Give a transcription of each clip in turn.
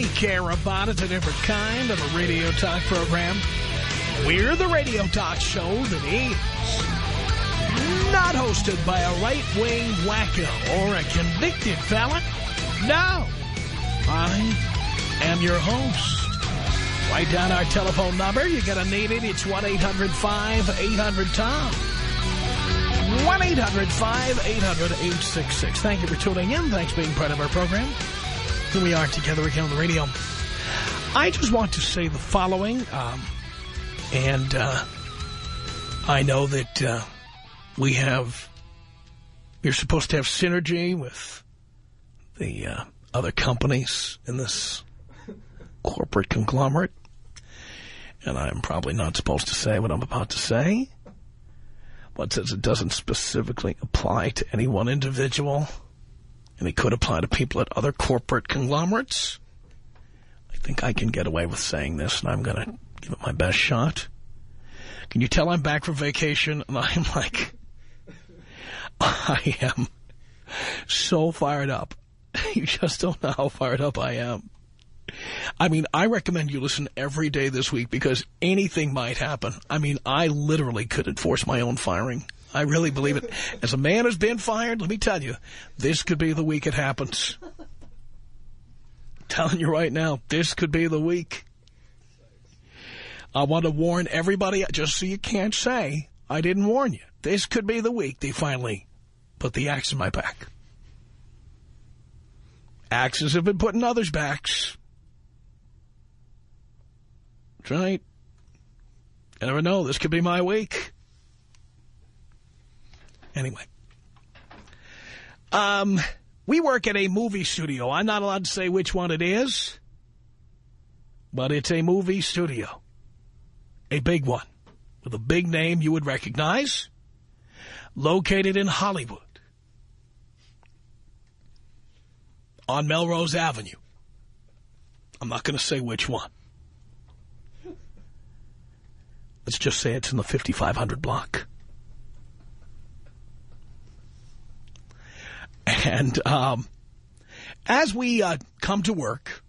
really care about. It's a different kind of a radio talk program. We're the radio talk show that is not hosted by a right-wing wacko or a convicted felon. No, I am your host. Write down our telephone number. You're going to need it. It's 1-800-5800-TOM. 1-800-5800-866. Thank you for tuning in. Thanks for being part of our program. Here we are together again on the radio. I just want to say the following, um, and uh, I know that uh, we have, you're supposed to have synergy with the uh, other companies in this corporate conglomerate, and I'm probably not supposed to say what I'm about to say, but since it doesn't specifically apply to any one individual, and it could apply to people at other corporate conglomerates. I think I can get away with saying this, and I'm going to give it my best shot. Can you tell I'm back from vacation? And I'm like, I am so fired up. You just don't know how fired up I am. I mean, I recommend you listen every day this week because anything might happen. I mean, I literally could enforce my own firing. I really believe it. As a man who's been fired, let me tell you, this could be the week it happens. I'm telling you right now, this could be the week. I want to warn everybody, just so you can't say I didn't warn you. This could be the week they finally put the axe in my back. Axes have been put in others' backs. That's right. You never know. This could be my week. Anyway. Um, we work at a movie studio. I'm not allowed to say which one it is, but it's a movie studio. A big one with a big name you would recognize, located in Hollywood on Melrose Avenue. I'm not going to say which one. Let's just say it's in the 5500 block. And um, as we uh, come to work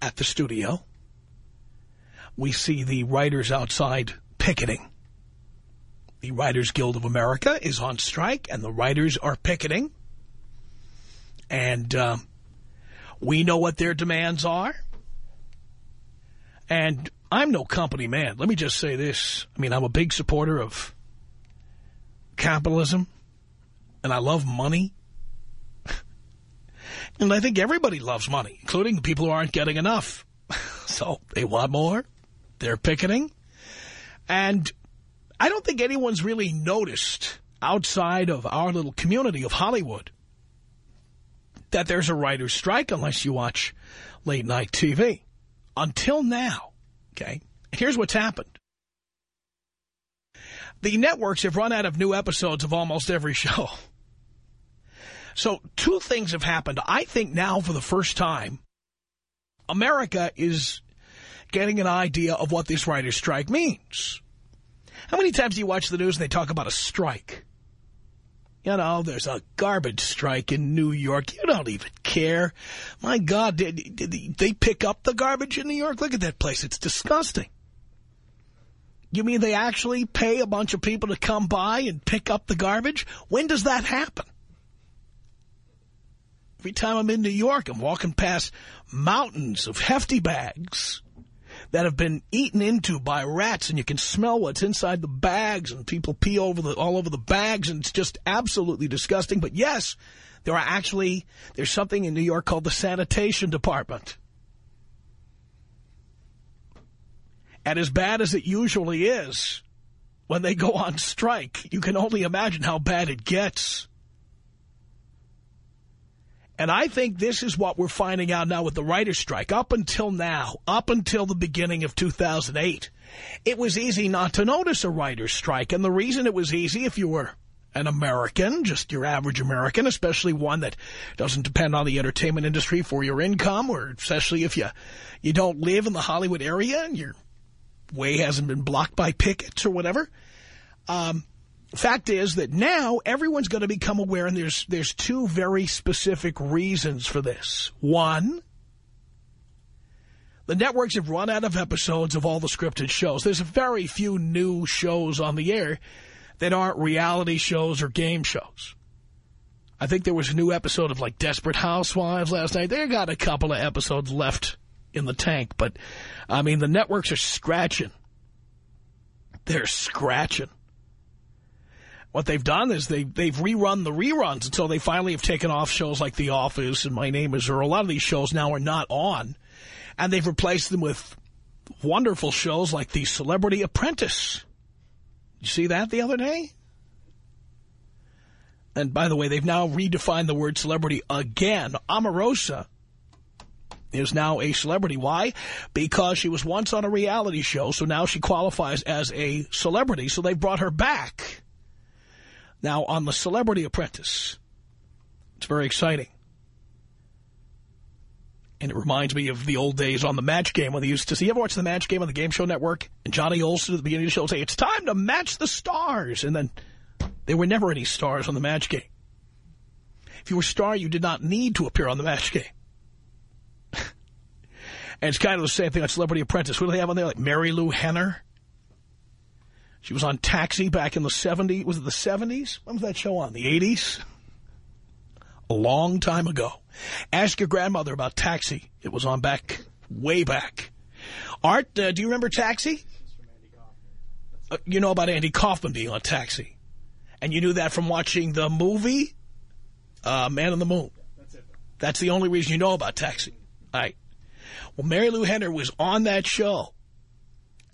at the studio, we see the writers outside picketing. The Writers Guild of America is on strike, and the writers are picketing. And um, we know what their demands are. And I'm no company man. Let me just say this. I mean, I'm a big supporter of capitalism and I love money. and I think everybody loves money, including the people who aren't getting enough. so they want more. They're picketing. And I don't think anyone's really noticed outside of our little community of Hollywood that there's a writer's strike unless you watch late night TV. Until now, okay? Here's what's happened. The networks have run out of new episodes of almost every show. So two things have happened. I think now for the first time, America is getting an idea of what this writer's strike means. How many times do you watch the news and they talk about a strike? You know, there's a garbage strike in New York. You don't even care. My God, did, did they pick up the garbage in New York? Look at that place. It's disgusting. You mean they actually pay a bunch of people to come by and pick up the garbage? When does that happen? Every time I'm in New York, I'm walking past mountains of hefty bags that have been eaten into by rats, and you can smell what's inside the bags, and people pee over the all over the bags, and it's just absolutely disgusting. But yes, there are actually, there's something in New York called the sanitation department. And as bad as it usually is, when they go on strike, you can only imagine how bad it gets. And I think this is what we're finding out now with the writer's strike. Up until now, up until the beginning of 2008, it was easy not to notice a writer's strike. And the reason it was easy, if you were an American, just your average American, especially one that doesn't depend on the entertainment industry for your income, or especially if you, you don't live in the Hollywood area and your way hasn't been blocked by pickets or whatever. Um, fact is that now everyone's going to become aware, and there's there's two very specific reasons for this. One, the networks have run out of episodes of all the scripted shows. There's very few new shows on the air that aren't reality shows or game shows. I think there was a new episode of, like, Desperate Housewives last night. They got a couple of episodes left in the tank, but, I mean, the networks are scratching. They're scratching what they've done is they, they've rerun the reruns until they finally have taken off shows like The Office and My Name is Earl. A lot of these shows now are not on. And they've replaced them with wonderful shows like The Celebrity Apprentice. You see that the other day? And by the way, they've now redefined the word celebrity again. Omarosa is now a celebrity. Why? Because she was once on a reality show, so now she qualifies as a celebrity, so they've brought her back. Now, on The Celebrity Apprentice, it's very exciting. And it reminds me of the old days on the match game when they used to see. You ever watch the match game on the Game Show Network? And Johnny Olson at the beginning of the show would say, it's time to match the stars. And then there were never any stars on the match game. If you were a star, you did not need to appear on the match game. And it's kind of the same thing on Celebrity Apprentice. What do they have on there? Like Marilu Henner? She was on Taxi back in the 70s. Was it the 70s? When was that show on? The 80s? A long time ago. Ask your grandmother about Taxi. It was on back, way back. Art, uh, do you remember Taxi? Uh, you know about Andy Kaufman being on Taxi. And you knew that from watching the movie uh, Man on the Moon. That's, That's the only reason you know about Taxi. All right. Well, Marilu Henner was on that show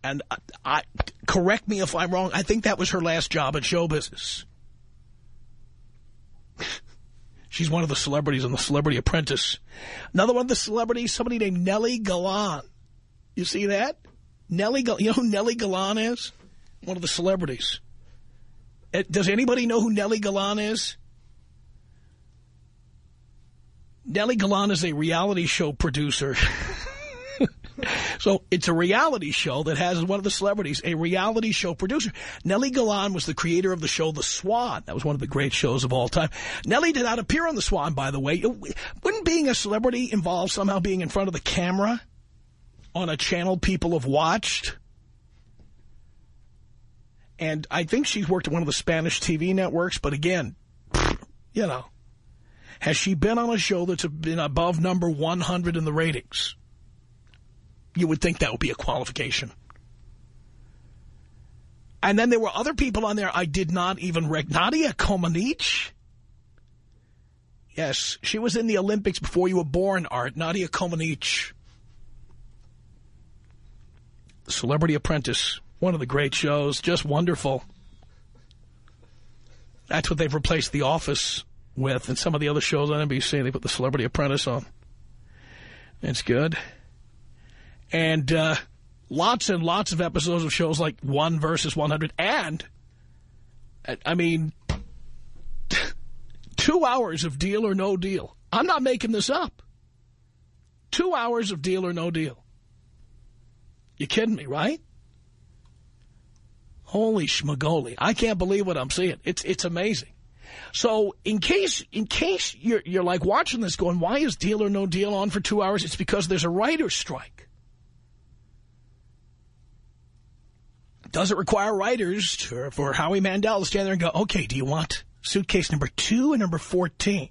and I, I, correct me if I'm wrong, I think that was her last job at show business. She's one of the celebrities on The Celebrity Apprentice. Another one of the celebrities, somebody named Nely Galán. You see that? Nely, you know who Nely Galán is? One of the celebrities. Eh, does anybody know who Nely Galán is? Nely Galán is a reality show producer. so it's a reality show that has one of the celebrities, a reality show producer. Nely Galán was the creator of the show The Swan. That was one of the great shows of all time. Nely did not appear on The Swan, by the way. Wouldn't being a celebrity involve somehow being in front of the camera on a channel people have watched? And I think she's worked at one of the Spanish TV networks, but again, you know, has she been on a show that's been above number 100 in the ratings? you would think that would be a qualification. And then there were other people on there I did not even recognize. Nadia Comaneci? Yes, she was in the Olympics before you were born, Art. Nadia Comaneci. Celebrity Apprentice, one of the great shows, just wonderful. That's what they've replaced The Office with, and some of the other shows on NBC, they put The Celebrity Apprentice on. It's good. And uh, lots and lots of episodes of shows like 1 versus 100. And, I mean, two hours of Deal or No Deal. I'm not making this up. Two hours of Deal or No Deal. You kidding me, right? Holy schmagoli. I can't believe what I'm seeing. It's it's amazing. So in case in case you're you're like watching this going, why is Deal or No Deal on for two hours? It's because there's a writer's strike. Does it require writers to, for Howie Mandel to stand there and go, okay, do you want suitcase number two and number 14?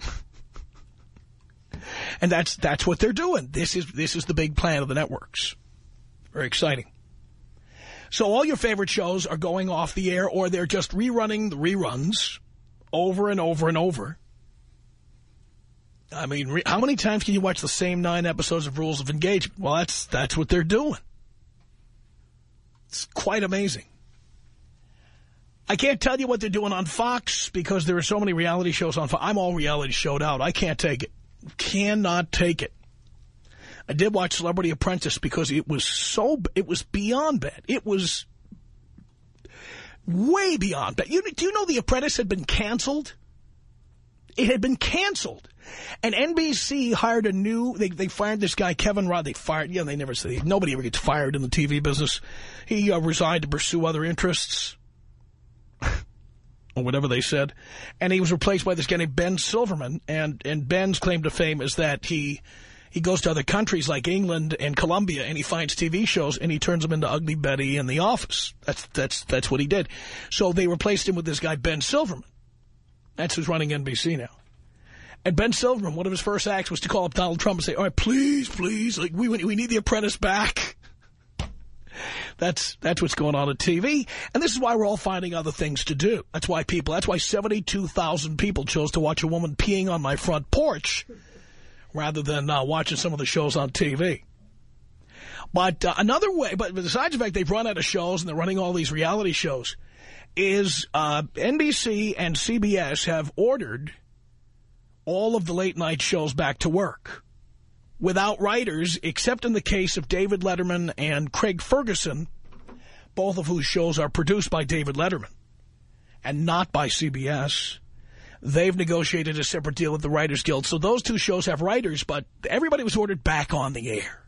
and that's that's what they're doing. This is this is the big plan of the networks. Very exciting. So all your favorite shows are going off the air or they're just rerunning the reruns over and over and over. I mean, how many times can you watch the same nine episodes of Rules of Engagement? Well, that's that's what they're doing. It's quite amazing. I can't tell you what they're doing on Fox because there are so many reality shows on Fox. I'm all reality showed out. I can't take it. Cannot take it. I did watch Celebrity Apprentice because it was so, it was beyond bad. It was way beyond bad. You, do you know The Apprentice had been canceled? It had been canceled. And NBC hired a new, they, they fired this guy, Kevin Rod. They fired, yeah, they never say, nobody ever gets fired in the TV business. He uh, resigned to pursue other interests. or whatever they said. And he was replaced by this guy named Ben Silverman. And, and Ben's claim to fame is that he he goes to other countries like England and Colombia and he finds TV shows and he turns them into Ugly Betty and The Office. That's that's that's what he did. So they replaced him with this guy Ben Silverman. That's who's running NBC now. And Ben Silverman, one of his first acts was to call up Donald Trump and say, all right, please, please, like we we need the apprentice back. That's that's what's going on at TV. And this is why we're all finding other things to do. That's why people, that's why 72,000 people chose to watch a woman peeing on my front porch rather than uh, watching some of the shows on TV. But uh, another way, but besides the fact they've run out of shows and they're running all these reality shows, is uh, NBC and CBS have ordered all of the late night shows back to work without writers, except in the case of David Letterman and Craig Ferguson, both of whose shows are produced by David Letterman and not by CBS. They've negotiated a separate deal with the Writers Guild. So those two shows have writers, but everybody was ordered back on the air.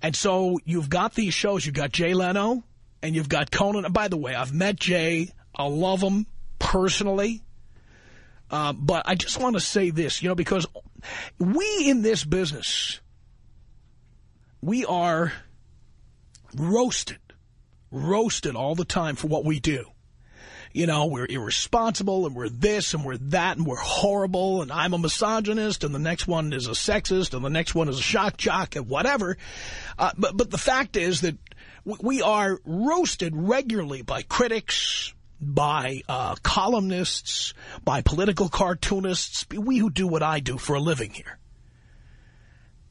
And so you've got these shows. You've got Jay Leno and you've got Conan. And by the way, I've met Jay. I love him personally. Uh, but I just want to say this, you know, because we in this business, we are roasted, roasted all the time for what we do. You know, we're irresponsible and we're this and we're that and we're horrible and I'm a misogynist and the next one is a sexist and the next one is a shock jock and whatever. Uh, but, but the fact is that we are roasted regularly by critics, by uh, columnists, by political cartoonists, we who do what I do for a living here.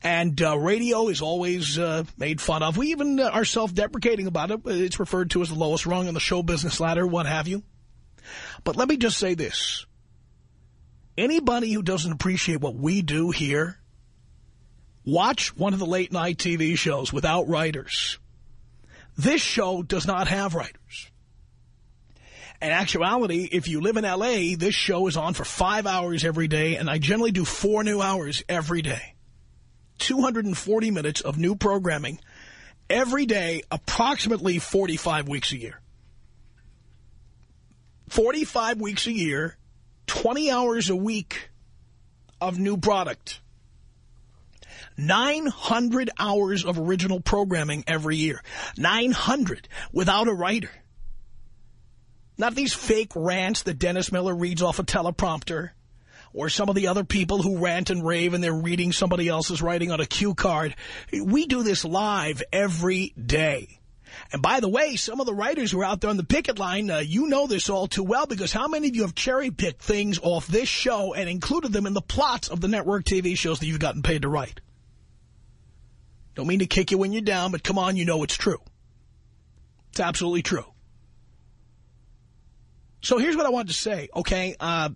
And uh, radio is always uh, made fun of. We even uh, are self-deprecating about it. It's referred to as the lowest rung on the show business ladder, what have you. But let me just say this. Anybody who doesn't appreciate what we do here, watch one of the late-night TV shows without writers. This show does not have writers. In actuality, if you live in L.A., this show is on for five hours every day, and I generally do four new hours every day. 240 minutes of new programming every day, approximately 45 weeks a year. 45 weeks a year, 20 hours a week of new product. 900 hours of original programming every year. 900 without a writer. Not these fake rants that Dennis Miller reads off a teleprompter or some of the other people who rant and rave and they're reading somebody else's writing on a cue card. We do this live every day. And by the way, some of the writers who are out there on the picket line, uh, you know this all too well because how many of you have cherry-picked things off this show and included them in the plots of the network TV shows that you've gotten paid to write? Don't mean to kick you when you're down, but come on, you know it's true. It's absolutely true. So here's what I wanted to say, okay? Uh,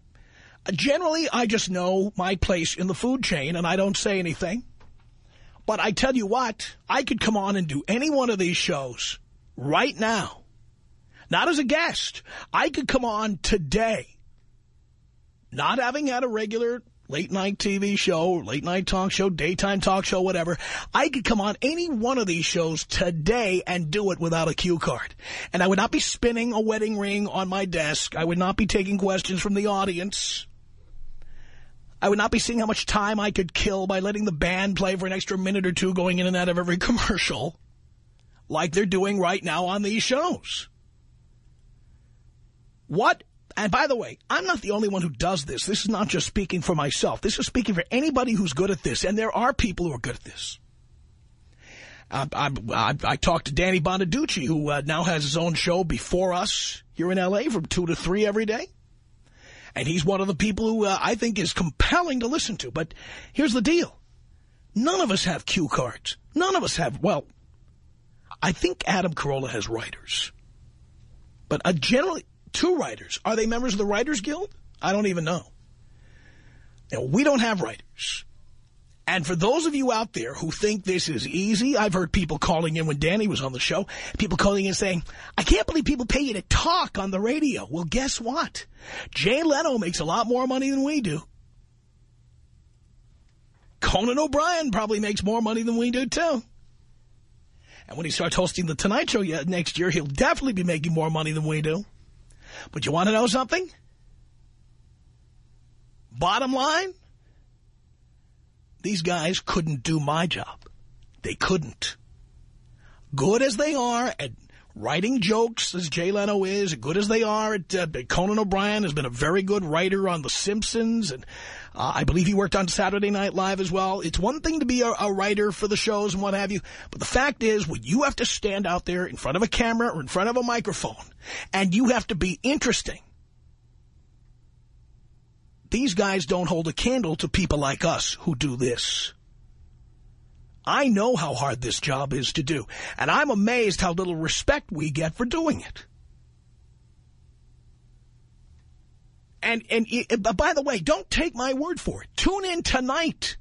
generally, I just know my place in the food chain, and I don't say anything. But I tell you what, I could come on and do any one of these shows right now. Not as a guest. I could come on today, not having had a regular late night TV show, late night talk show, daytime talk show, whatever. I could come on any one of these shows today and do it without a cue card. And I would not be spinning a wedding ring on my desk. I would not be taking questions from the audience. I would not be seeing how much time I could kill by letting the band play for an extra minute or two going in and out of every commercial like they're doing right now on these shows. What and by the way, I'm not the only one who does this. This is not just speaking for myself. This is speaking for anybody who's good at this. And there are people who are good at this. I, I, I talked to Danny Bonaduce, who uh, now has his own show before us here in L.A. from 2 to 3 every day. And he's one of the people who uh, I think is compelling to listen to. But here's the deal. None of us have cue cards. None of us have, well, I think Adam Carolla has writers. But uh, generally, two writers. Are they members of the Writers Guild? I don't even know. Know, we don't have writers. And for those of you out there who think this is easy, I've heard people calling in when Danny was on the show, people calling in saying, I can't believe people pay you to talk on the radio. Well, guess what? Jay Leno makes a lot more money than we do. Conan O'Brien probably makes more money than we do, too. And when he starts hosting The Tonight Show next year, he'll definitely be making more money than we do. But you want to know something? Bottom line, these guys couldn't do my job. They couldn't. Good as they are at writing jokes, as Jay Leno is, good as they are at uh, Conan O'Brien has been a very good writer on The Simpsons, and uh, I believe he worked on Saturday Night Live as well. It's one thing to be a, a, writer for the shows and what have you, but the fact is when you have to stand out there in front of a camera or in front of a microphone, and you have to be interesting, these guys don't hold a candle to people like us who do this. I know how hard this job is to do, and I'm amazed how little respect we get for doing it. And, and by the way, don't take my word for it. Tune in tonight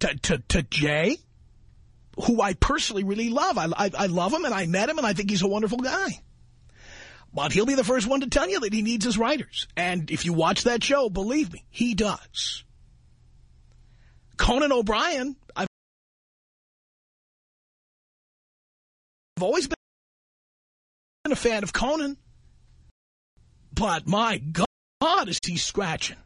to, to, to Jay, who I personally really love. I, I, I love him, and I met him, and I think he's a wonderful guy. But he'll be the first one to tell you that he needs his writers. And if you watch that show, believe me, he does. Conan O'Brien, I've always been a fan of Conan. But my God, is he scratching.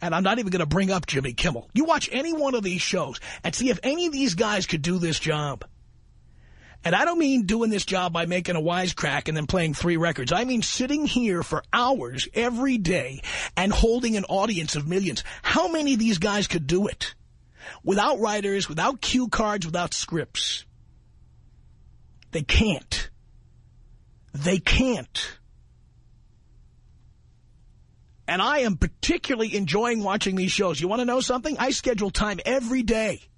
And I'm not even going to bring up Jimmy Kimmel. You watch any one of these shows and see if any of these guys could do this job. And I don't mean doing this job by making a wisecrack and then playing three records. I mean sitting here for hours every day and holding an audience of millions. How many of these guys could do it? Without writers, without cue cards, without scripts. They can't. They can't. And I am particularly enjoying watching these shows. You want to know something? I schedule time every day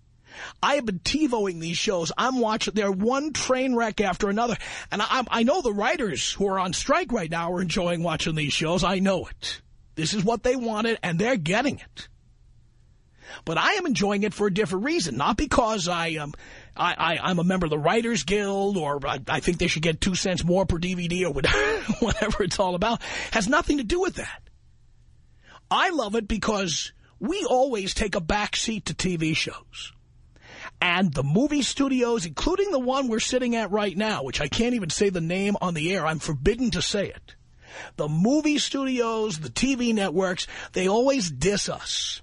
I have been TiVoing these shows. I'm watching. They're one train wreck after another. And I, I know the writers who are on strike right now are enjoying watching these shows. I know it. This is what they wanted, and they're getting it. But I am enjoying it for a different reason, not because I am, I, I, am a member of the Writers Guild or I, I think they should get two cents more per DVD or whatever it's all about. has nothing to do with that. I love it because we always take a back seat to TV shows. And the movie studios, including the one we're sitting at right now, which I can't even say the name on the air, I'm forbidden to say it. The movie studios, the TV networks, they always diss us.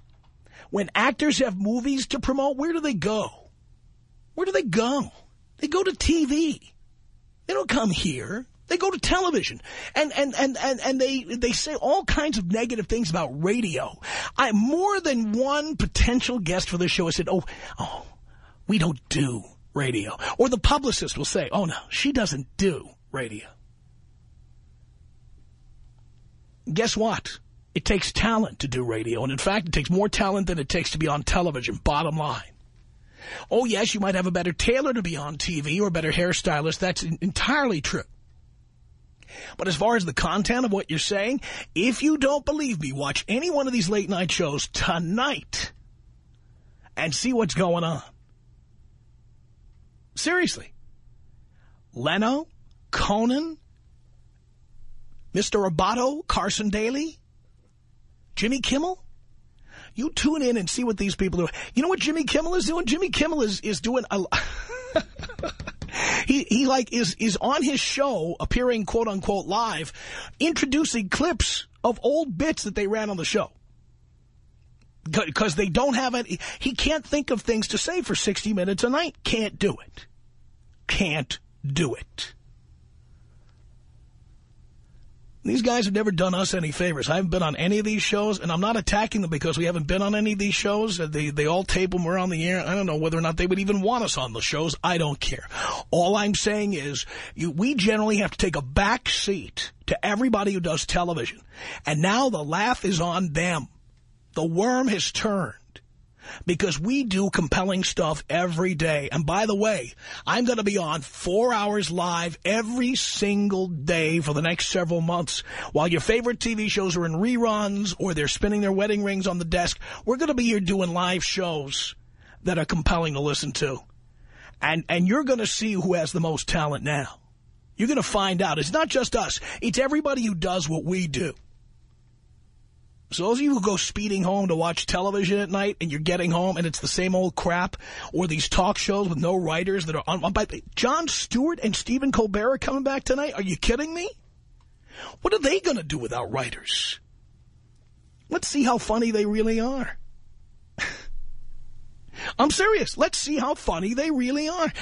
When actors have movies to promote, where do they go? Where do they go? They go to TV. They don't come here. They go to television. And and and and, and they they say all kinds of negative things about radio. I more than one potential guest for this show has said, "Oh, oh, we don't do radio. Or the publicist will say, oh, no, she doesn't do radio. Guess what? It takes talent to do radio. And in fact, it takes more talent than it takes to be on television, bottom line. Oh, yes, you might have a better tailor to be on TV or a better hairstylist. That's entirely true. But as far as the content of what you're saying, if you don't believe me, watch any one of these late night shows tonight and see what's going on. Seriously. Leno, Conan, Mr. Roboto, Carson Daly, Jimmy Kimmel. You tune in and see what these people do. You know what Jimmy Kimmel is doing? Jimmy Kimmel is, is doing a... he, he like is, is on his show appearing quote unquote live, introducing clips of old bits that they ran on the show because they don't have it. He can't think of things to say for 60 minutes a night. Can't do it can't do it. These guys have never done us any favors. I haven't been on any of these shows, and I'm not attacking them because we haven't been on any of these shows. Uh, they, they all tape them. We're on the air. I don't know whether or not they would even want us on the shows. I don't care. All I'm saying is you, we generally have to take a back seat to everybody who does television. And now the laugh is on them. The worm has turned. because we do compelling stuff every day. And by the way, I'm going to be on four hours live every single day for the next several months. While your favorite TV shows are in reruns or they're spinning their wedding rings on the desk, we're going to be here doing live shows that are compelling to listen to. And, and you're going to see who has the most talent now. You're going to find out. It's not just us. It's everybody who does what we do. So those of you who go speeding home to watch television at night and you're getting home and it's the same old crap or these talk shows with no writers that are on... By, Jon Stewart and Stephen Colbert are coming back tonight? Are you kidding me? What are they going to do without writers? Let's see how funny they really are. I'm serious. Let's see how funny they really are.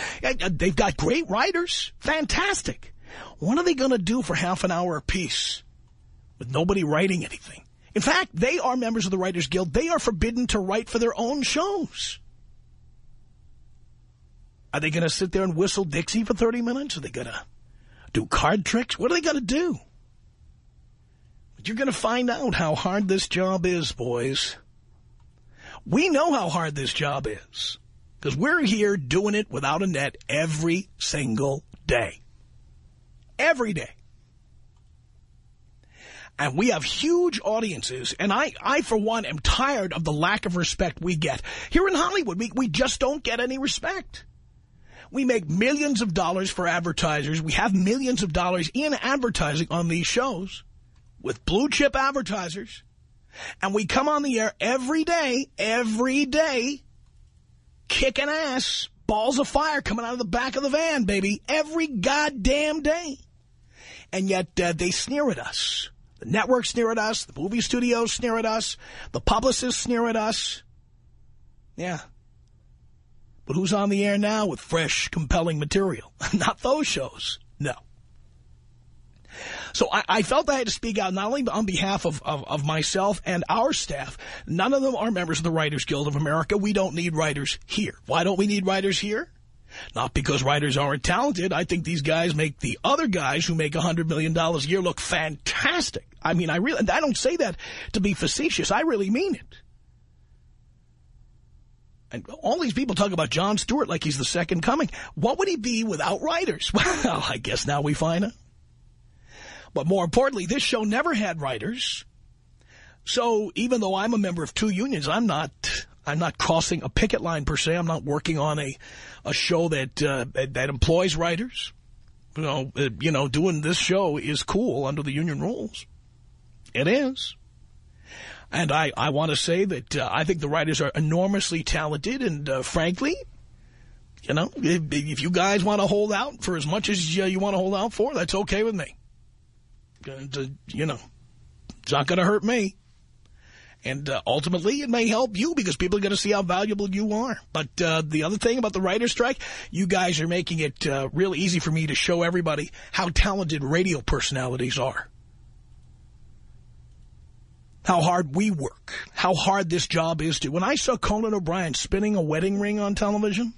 They've got great writers. Fantastic. What are they going to do for half an hour apiece with nobody writing anything? In fact, they are members of the Writers Guild. They are forbidden to write for their own shows. Are they going to sit there and whistle Dixie for 30 minutes? Are they going to do card tricks? What are they going to do? But you're going to find out how hard this job is, boys. We know how hard this job is because we're here doing it without a net every single day. Every day. And we have huge audiences. And I, I, for one, am tired of the lack of respect we get. Here in Hollywood, we, we just don't get any respect. We make millions of dollars for advertisers. We have millions of dollars in advertising on these shows with blue chip advertisers. And we come on the air every day, every day, kicking ass, balls of fire coming out of the back of the van, baby, every goddamn day. And yet uh, they sneer at us. The networks sneer at us. The movie studios sneer at us. The publicists sneer at us. Yeah. But who's on the air now with fresh, compelling material? Not those shows. No. So I, I, felt I had to speak out not only on behalf of, of, of, myself and our staff. None of them are members of the Writers Guild of America. We don't need writers here. Why don't we need writers here? Not because writers aren't talented. I think these guys make the other guys who make $100 million a year look fantastic. I mean, I really, I don't say that to be facetious. I really mean it. And all these people talk about Jon Stewart like he's the second coming. What would he be without writers? Well, I guess now we find out. But more importantly, this show never had writers. So even though I'm a member of two unions, I'm not I'm not crossing a picket line per se. I'm not working on a a show that uh, that employs writers. You know, uh, you know, doing this show is cool under the union rules. It is. And I, I want to say that uh, I think the writers are enormously talented and, uh, frankly, you know, if, if, you guys want to hold out for as much as uh, you want to hold out for, that's okay with me. you know, it's not going to hurt me. And uh, ultimately, it may help you because people are going to see how valuable you are. But uh, the other thing about the writer's strike, you guys are making it uh, real easy for me to show everybody how talented radio personalities are. How hard we work. How hard this job is to. When I saw Conan O'Brien spinning a wedding ring on television,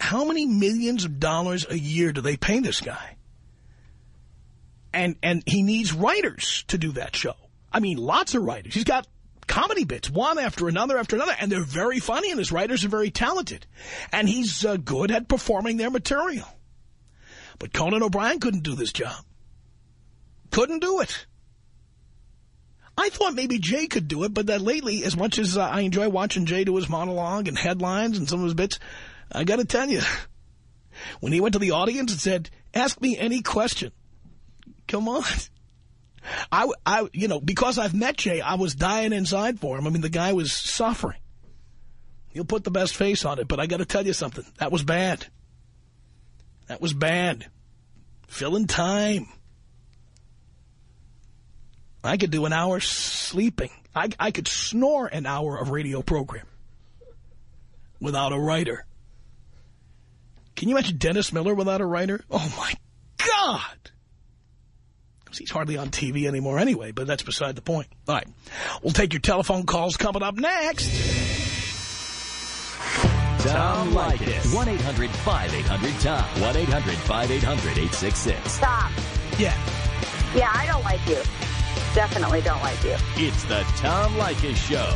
how many millions of dollars a year do they pay this guy? And and he needs writers to do that show. I mean, lots of writers. He's got comedy bits, one after another after another, and they're very funny, and his writers are very talented. And he's uh, good at performing their material. But Conan O'Brien couldn't do this job. Couldn't do it. I thought maybe Jay could do it, but that lately, as much as uh, I enjoy watching Jay do his monologue and headlines and some of his bits, I got to tell you, when he went to the audience and said, ask me any question, come on. I, I, you know, because I've met Jay, I was dying inside for him. I mean, the guy was suffering. He'll put the best face on it, but I got to tell you something. That was bad. That was bad. Filling time. I could do an hour sleeping. I, I could snore an hour of radio program without a writer. Can you imagine Dennis Miller without a writer? Oh, my God. Because he's hardly on TV anymore anyway, but that's beside the point. All right. We'll take your telephone calls coming up next. Tom Leykis. 1-800-5800-TOM. 1-800-5800-866. Stop. Yeah. Yeah, I don't like you. Definitely don't like you. It's the Tom Leykis Show.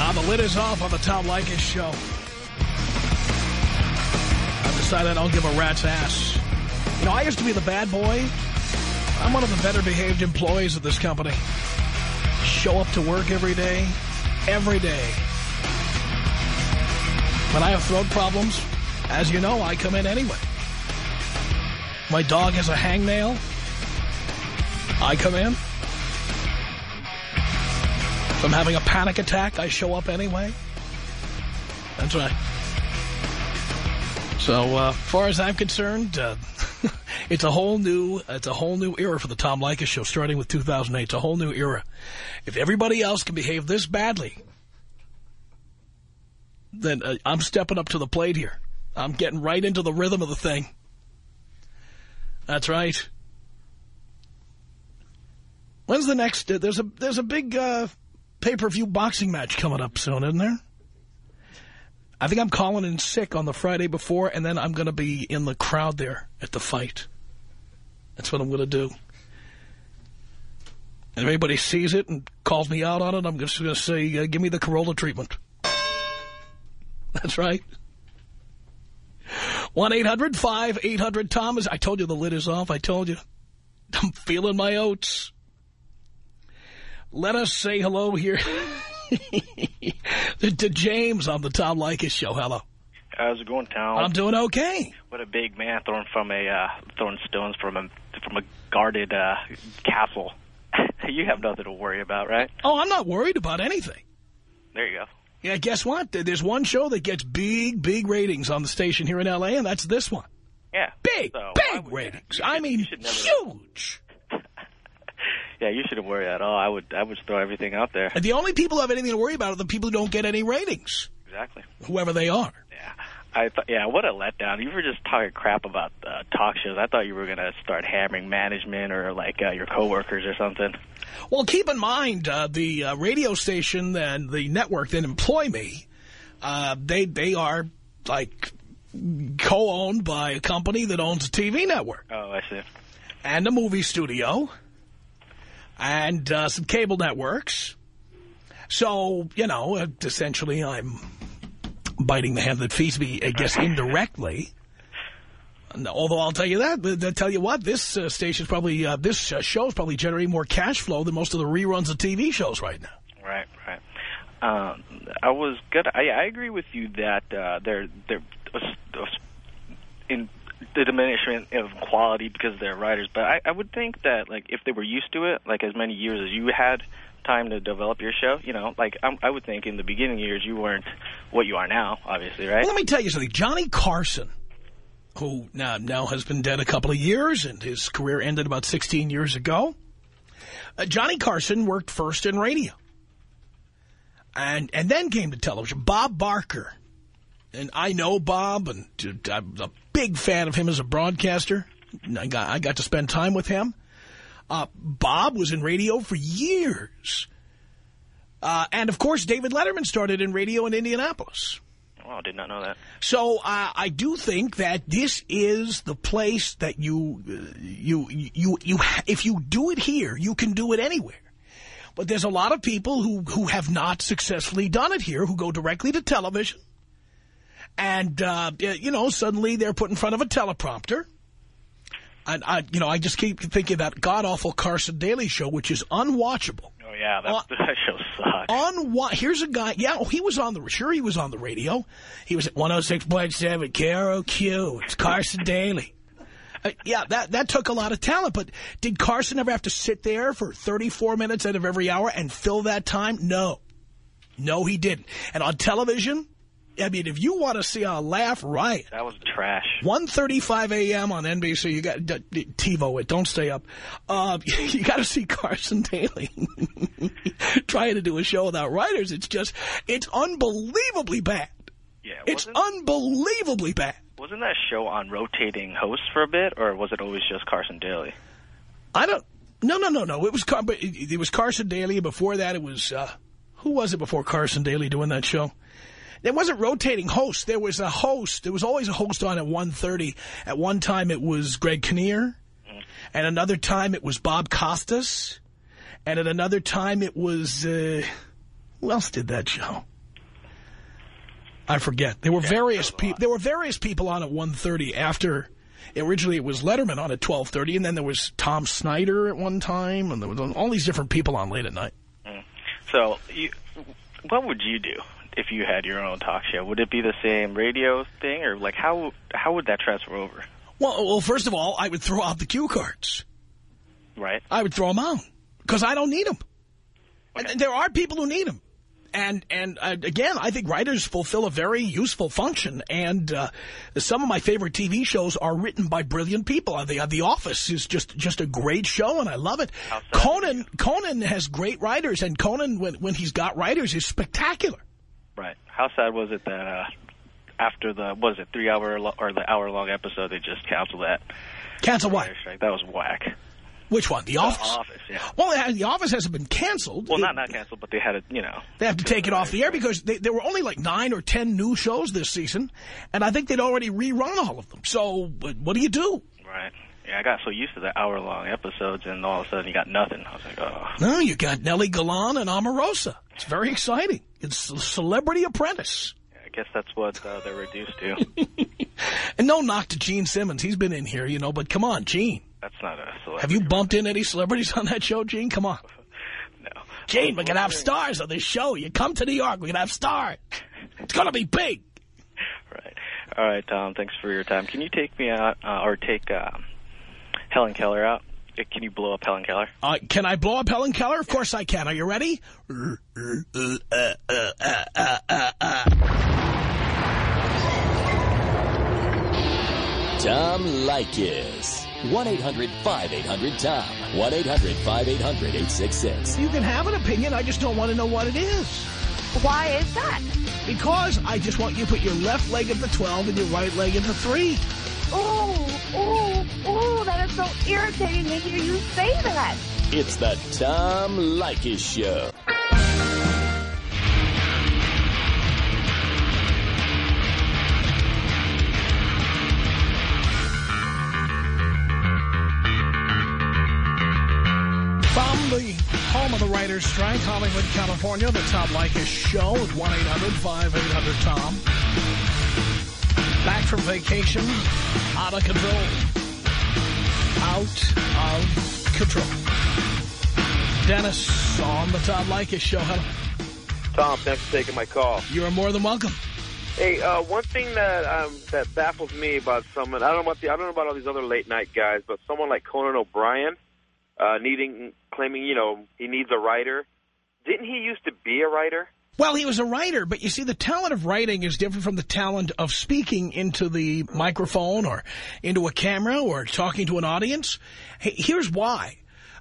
Uh, the lid is off on the Tom Leykis show. Decided I don't give a rat's ass. You know, I used to be the bad boy. I'm one of the better behaved employees of this company. Show up to work every day, every day. When I have throat problems, as you know, I come in anyway. My dog has a hangnail. I come in. If I'm having a panic attack, I show up anyway. That's right. So, uh, far as I'm concerned, uh, it's a whole new it's a whole new era for the Tom Leykis show, starting with 2008. It's a whole new era. If everybody else can behave this badly, then uh, I'm stepping up to the plate here. I'm getting right into the rhythm of the thing. That's right. When's the next? Uh, there's a there's a big uh, pay-per-view boxing match coming up soon, isn't there? I think I'm calling in sick on the Friday before, and then I'm going to be in the crowd there at the fight. That's what I'm going to do. And if anybody sees it and calls me out on it, I'm just going to say, uh, give me the Corolla treatment. That's right. 1-800-5800-TOM. I told you the lid is off. I told you. I'm feeling my oats. Let us say hello here to James on the Tom Leykis show. Hello. How's it going, Tom? I'm doing okay. What a big man throwing from a uh, throwing stones from a from a guarded uh, castle. you have nothing to worry about, right? Oh, I'm not worried about anything. There you go. Yeah, guess what? There's one show that gets big, big ratings on the station here in L.A., and that's this one. Yeah. Big, so big ratings. Should, I mean, huge. Yeah, you shouldn't worry at all. I would I would throw everything out there. And the only people who have anything to worry about are the people who don't get any ratings. Exactly. Whoever they are. Yeah. I thought, yeah, what a letdown. You were just talking crap about uh, talk shows. I thought you were going to start hammering management or, like, uh, your coworkers or something. Well, keep in mind, uh, the uh, radio station and the network that employ me, uh, they, they are, like, co-owned by a company that owns a TV network. Oh, I see. And a movie studio. And uh, some cable networks. So, you know, uh, essentially I'm biting the hand that feeds me, I guess, indirectly. Although I'll tell you that, I'll tell you what, this uh, station's probably, uh, this uh, show's probably generating more cash flow than most of the reruns of TV shows right now. Right, right. Um, I was good. I, I agree with you that uh, they're they're uh, in the diminishment of quality because they're writers. But I, I would think that like if they were used to it, like as many years as you had time to develop your show, you know, like I'm, I would think in the beginning years you weren't what you are now, obviously, right? Well, let me tell you something. Johnny Carson, who now now has been dead a couple of years and his career ended about 16 years ago. Uh, Johnny Carson worked first in radio. And and then came to television. Bob Barker. And I know Bob, and I'm a big fan of him as a broadcaster. I got, I got to spend time with him. Uh, Bob was in radio for years. Uh, and, of course, David Letterman started in radio in Indianapolis. Oh, I did not know that. So uh, I do think that this is the place that you, you, you, you, if you do it here, you can do it anywhere. But there's a lot of people who, who have not successfully done it here, who go directly to television. And, uh, you know, suddenly they're put in front of a teleprompter. And, I, you know, I just keep thinking of that god-awful Carson Daly show, which is unwatchable. Oh, yeah, that, uh, that show sucks. Unwa Here's a guy, yeah, he was on the, sure he was on the radio. He was at 106.7 KROQ. It's Carson Daly. Uh, yeah, that, that took a lot of talent, but did Carson ever have to sit there for 34 minutes out of every hour and fill that time? No. No, he didn't. And on television, I mean, if you want to see a laugh right. That was trash. 1.35 a.m. on NBC. You got TiVo it. Don't stay up. Uh, you got to see Carson Daly trying to do a show without writers. It's just, it's unbelievably bad. Yeah, it's unbelievably bad. Wasn't that show on rotating hosts for a bit, or was it always just Carson Daly? I don't. No, no, no, no. It was it was Carson Daly. And before that, it was uh, who was it before Carson Daly doing that show? There wasn't rotating hosts. There was a host. There was always a host on at 1.30. At one time, it was Greg Kinnear. And another time, it was Bob Costas. And at another time, it was... Uh, who else did that show? I forget. There were yeah, various people. There were various people on at 1.30 after. Originally, it was Letterman on at 12.30, and then there was Tom Snyder at one time, and there was all these different people on late at night. Mm. So, you, what would you do if you had your own talk show? Would it be the same radio thing, or like how how would that transfer over? Well, well, first of all, I would throw out the cue cards. Right. I would throw them out because I don't need them. Okay. There are people who need them. And, and uh, again, I think writers fulfill a very useful function. And uh, some of my favorite TV shows are written by brilliant people. The, uh, the Office is just, just a great show, and I love it. Conan Conan has great writers, and Conan, when, when he's got writers, is spectacular. Right. How sad was it that uh, after the, was it, three-hour or the hour-long episode, they just canceled that? Cancel what? That was whack. Which one? The, the Office? Office, yeah. Well, The Office hasn't been canceled. Well, it, not not canceled, but they had it, you know. They have to take it off the air because they, there were only like nine or ten new shows this season, and I think they'd already rerun all of them. So what do you do? Right. Yeah, I got so used to the hour-long episodes, and all of a sudden you got nothing. I was like, oh. No, you got Nely Galán and Omarosa. It's very exciting. It's Celebrity Apprentice. I guess that's what uh, they're reduced to. and no knock to Gene Simmons. He's been in here, you know, but come on, Gene. That's not a celebrity. Have you bumped in any celebrities on that show, Gene? Come on. no. Gene, we're going to have stars on this show. You come to New York, we're going to have stars. It's going to be big. Right. All right, Tom, thanks for your time. Can you take me out, uh, or take uh, Helen Keller out? Uh, can you blow up Helen Keller? Uh, can I blow up Helen Keller? Of course I can. Are you ready? Tom Leykis. 1-800-5800-TOM. 1-800-5800-866. You can have an opinion. I just don't want to know what it is. Why is that? Because I just want you to put your left leg at the 12 and your right leg at the 3. Oh, oh, oh, that is so irritating to hear you say that. It's the Tom Leykis Show. From the home of the writer's strike, Hollywood, California, the Tom Leykis Show at 1-800-5800-TOM. Back from vacation, out of control. Out of control. Dennis on the Tom Leykis Show. Hello. Tom, thanks for taking my call. You are more than welcome. Hey, uh, one thing that um, that baffles me about someone, I don't know about the, I don't know about all these other late night guys, but someone like Conan O'Brien, uh, needing, claiming, you know, he needs a writer. Didn't he used to be a writer? Well, he was a writer, but you see, the talent of writing is different from the talent of speaking into the microphone or into a camera or talking to an audience. Here's why.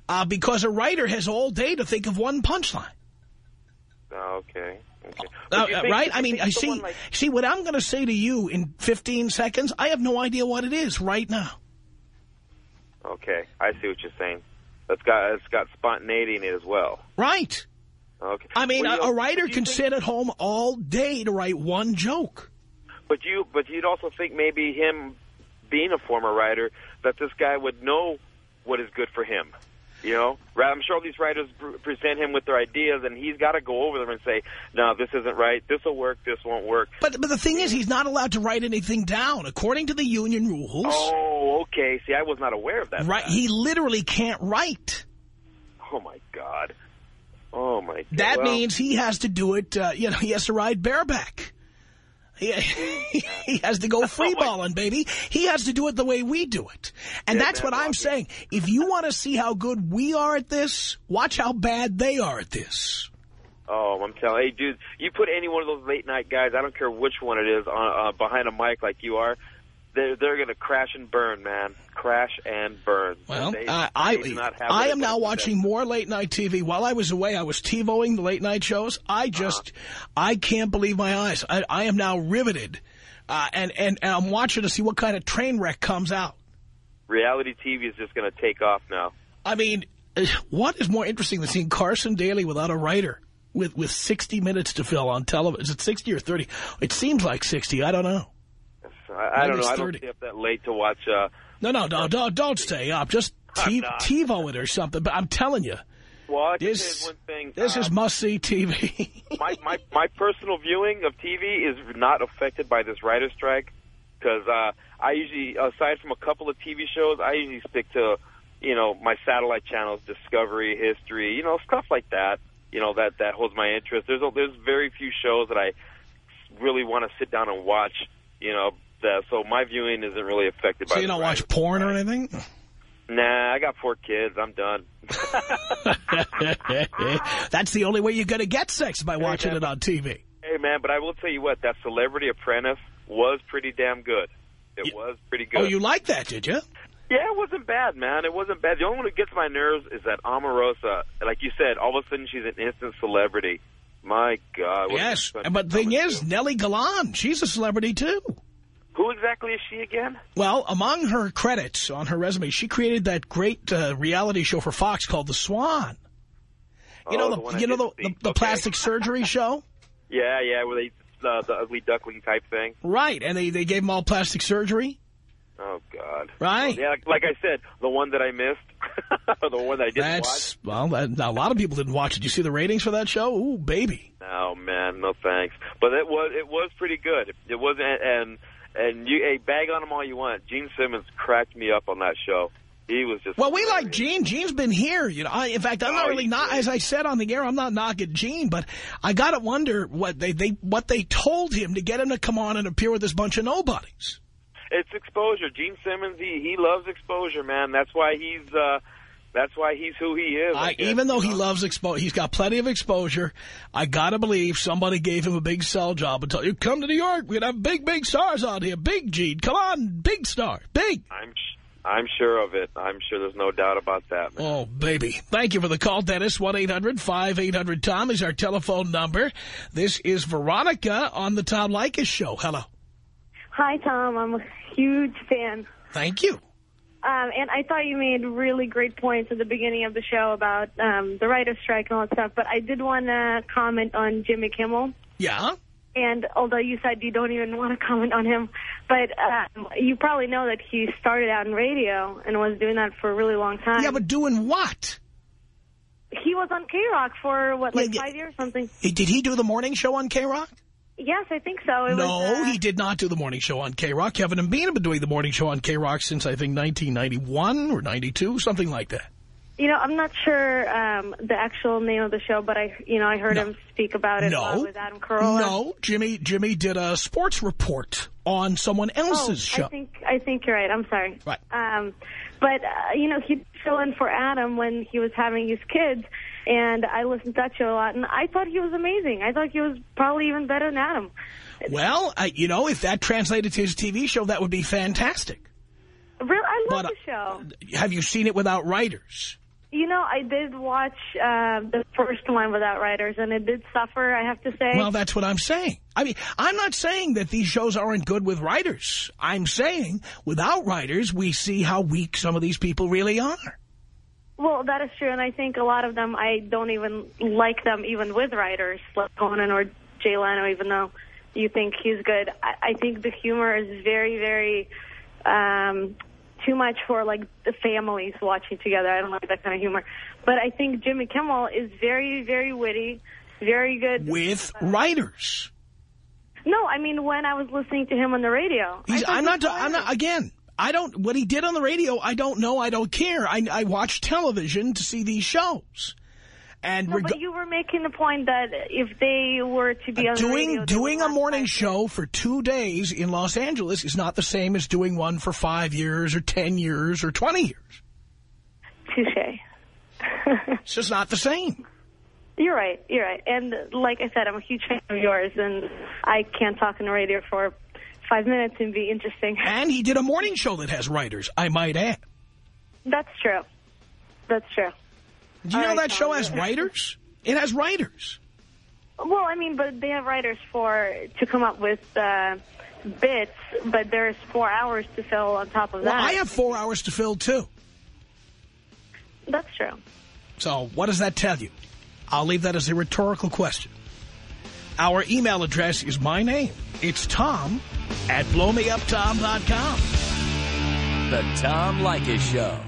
Uh, because a writer has all day to think of one punchline. Oh, okay. Okay. Uh, right? I mean, I see, like... see what I'm going to say to you in 15 seconds. I have no idea what it is right now. Okay. I see what you're saying. It's got it's got spontaneity in it as well. Right. Okay. I mean, well, a, a, writer can sit at home all day to write one joke. But you, but you'd also think maybe him being a former writer that this guy would know what is good for him. You know, I'm sure these writers present him with their ideas, and he's got to go over them and say, "No, this isn't right. This will work. This won't work." But but the thing is, he's not allowed to write anything down according to the union rules. Oh, okay. See, I was not aware of that. Right? He literally can't write. Oh my God. Oh my. God. That well, means he has to do it. Uh, you know, he has to ride bareback. He, he has to go freeballing, baby. He has to do it the way we do it. And yeah, that's what I'm saying. If you want to see how good we are at this, watch how bad they are at this. Oh, I'm telling you, hey, dude, you put any one of those late night guys, I don't care which one it is, on, uh, behind a mic like you are, they're, they're going to crash and burn, man. Crash and burn. Well, they, uh, I, I am now watching more late night TV. While I was away, I was TiVoing the late night shows. I uh-huh. just, uh -huh. I can't believe my eyes. I, I am now riveted. Uh, and, and, and I'm watching to see what kind of train wreck comes out. Reality TV is just going to take off now. I mean, what is more interesting than seeing Carson Daly without a writer? With, with 60 minutes to fill on television. Is it 60 or 30? It seems like 60. I don't know. I, I don't know. I don't stay up that late to watch. Uh, no, no, no, don't, don't stay up. Just t TiVo it or something. But I'm telling you, Well, This- one thing. This is um, must-see TV. my, my my personal viewing of TV is not affected by this writer strike because uh, I usually, aside from a couple of TV shows, I usually stick to you know my satellite channels, Discovery, History, you know stuff like that. You know that that holds my interest. There's a, there's very few shows that I really want to sit down and watch. You know, that, uh, so my viewing isn't really affected by. so you don't watch porn or anything? Nah, I got four kids. I'm done. That's the only way you're going to get sex by watching man. it on TV. Hey man, but I will tell you what, that Celebrity Apprentice was pretty damn good. It You- was pretty oh, good. Oh, you liked that, did you? Yeah, it wasn't bad, man. It wasn't bad. The only one who gets my nerves is that Omarosa. Like you said, all of a sudden she's an instant celebrity. My God. Yes, but the thing is, to? Nely Galán, she's a celebrity too. Who exactly is she again? Well, among her credits on her resume, she created that great uh, reality show for Fox called The Swan. You Oh, know the the, you know the, the, the Okay. plastic surgery show, Yeah, yeah, where they uh, the ugly duckling type thing. right? And they they gave them all plastic surgery, Oh God. right? Yeah, like, like I said, the one that I missed, the one that I didn't That's well, that, a lot of people didn't watch it. You see the ratings for that show? Ooh, baby. Oh man, no thanks. But it was it was pretty good. It wasn't and and you hey bag on him all you want. Gene Simmons cracked me up on that show. He was just Well, we like. Gene. Gene's been here. You know, I, in fact, I'm not Oh, really not. As I said on the air, I'm not knocking Gene, but I gotta wonder what they they what they told him to get him to come on and appear with this bunch of nobodies. It's exposure. Gene Simmons, he he loves exposure, man. That's why he's uh that's why he's who he is. I I, even though he loves exposure, he's got plenty of exposure. I gotta believe somebody gave him a big sell job and told you, come to New York, we're gonna have big, big stars on here. Big Gene, come on, big star, big. I'm sh- I'm sure of it. I'm sure there's no doubt about that, man. Oh, baby. Thank you for the call, Dennis. 1-800-5800-TOM is our telephone number. This is Veronica on the Tom Leykis Show. Hello. Hi, Tom. I'm a huge fan. Thank you. Um, and I thought you made really great points at the beginning of the show about um, the writer's strike and all that stuff. But I did want to comment on Jimmy Kimmel. Yeah? And although you said you don't even want to comment on him, but um, you probably know that he started out in radio and was doing that for a really long time. Yeah, but doing what? he was on K-Rock for, what, like Yeah, five years or something? Did he do the morning show on K-Rock? Yes, I think so. It No, was, uh, he did not do the morning show on K-Rock. Kevin and Bean have been doing the morning show on K-Rock since, I think, 1991 or 92, something like that. You know, I'm not sure um, the actual name of the show, but I, you know, I heard No. him speak about it No. with Adam Carolla. No, Jimmy Jimmy did a sports report on someone Oh, else's show. I think I think you're right. I'm sorry. Right. Um, but uh, you know, he'd fill in for Adam when he was having his kids, and I listened to that show a lot, and I thought he was amazing. I thought he was probably even better than Adam. Well, I, you know, if that translated to his TV show, that would be fantastic. Really, I love But, uh, the show. Have you seen it without writers? You know, I did watch uh, the first one without writers, and it did suffer. I have to say. Well, that's what I'm saying. I mean, I'm not saying that these shows aren't good with writers. I'm saying without writers, we see how weak some of these people really are. Well, that is true, and I think a lot of them, I don't even like them even with writers, like Conan or Jay Leno, even though you think he's good. I, I think the humor is very, very um, too much for, like, the families watching together. I don't like that kind of humor. But I think Jimmy Kimmel is very, very witty, very good. With writers. No, I mean, when I was listening to him on the radio. I He's, thought I'm not, I'm not, again, I don't, what he did on the radio, I don't know, I don't care. I, I watch television to see these shows. And No, but you were making the point that if they were to be uh, on the doing radio, doing a morning show for two days in Los Angeles is not the same as doing one for five years or ten years or 20 years. Touche. It's just not the same. You're right. You're right. And like I said, I'm a huge fan of yours, and I can't talk on the radio for five minutes and be interesting. And he did a morning show that has writers, I might add. That's true. That's true. Do you All know right, that show has writers? It has writers. Well, I mean, but they have writers for to come up with uh, bits, but there's four hours to fill on top of Well, that. I have four hours to fill, too. That's true. So what does that tell you? I'll leave that as a rhetorical question. Our email address is my name. It's Tom at blowmeuptom.com. The Tom Leykis Show.